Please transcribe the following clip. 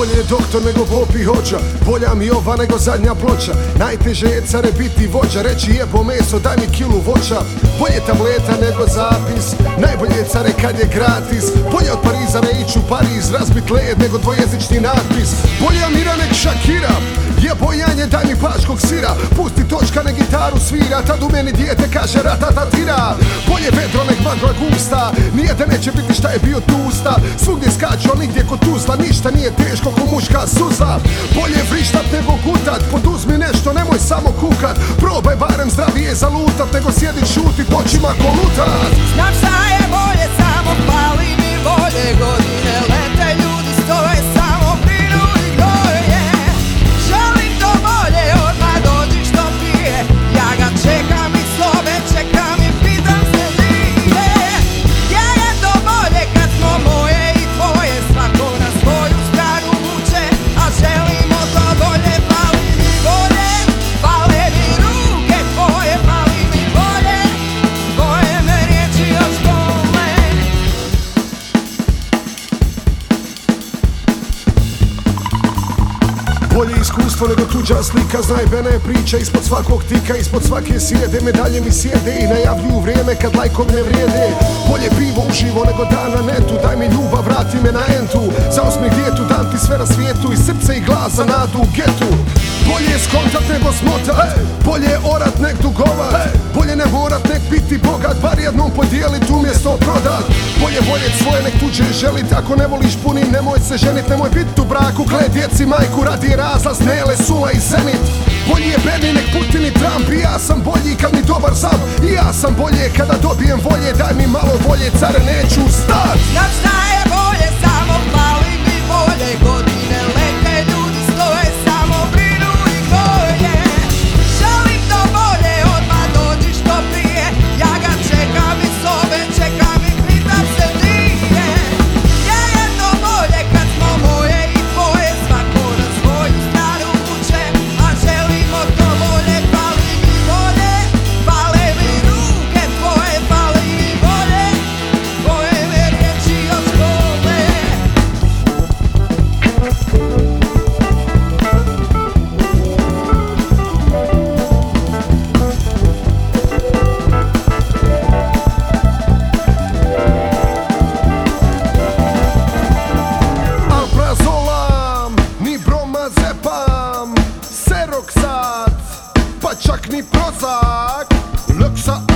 Bolje je doktor nego popi hođa. Bolja mi ova nego zadnja ploča. Najteže je care biti vođa. Reći jebo meso daj mi kilu voća. Bolje tableta nego zapis. Najbolje je care kad je gratis. Bolje od Pariza ne ići u Pariz. Razbit led nego dvojezični natpis. Bolje Amira nek Shakira je bojanje, daj mi paškog sira. Pusti točka, ne gitaru svira. Tad u meni dijete kaže ratatatira Bolje vedro nek magla gusta Nije da neće biti šta je bio tusta Svugdje skaču, ali nigdje kod tuzla Ništa nije teško ko muška suza. Bolje vrištat nego gutat. Poduzmi nešto, nemoj samo kukat. Probaj barem zdravije zalutat Nego sjedi šuti, počima kolutat Bolje iskustvo nego tuđa slika. Znaj bene priča ispod svakog tika Ispod svake sjede medalje mi sjede I najavljuju vrijeme kad lajkom ne vrijede. Bolje pivo uživo nego dan na netu. Daj mi ljubav, vrati me na entu. Za osmih djetu dam ti sve na svijetu. I srce i glas za nadu u getu Bolje je skontat nego smotat Bolje je orat nek dugovat Bolje ne morat nek biti bogat Bar jednom podijelit umjesto prodat. Bolje voljet svoje nek tuđe želit Ako ne voliš punim nemoj se ženit Nemoj bit u braku, gle djeci majku Radi razlaz, nele, sula i zenit. Bolji je Berni nek Putin i Trump I ja sam bolji kad mi dobar sam. I ja sam bolje kada dobijem volje Daj mi malo volje, care neću stat ruksat Pa čak ni prozak. Luksa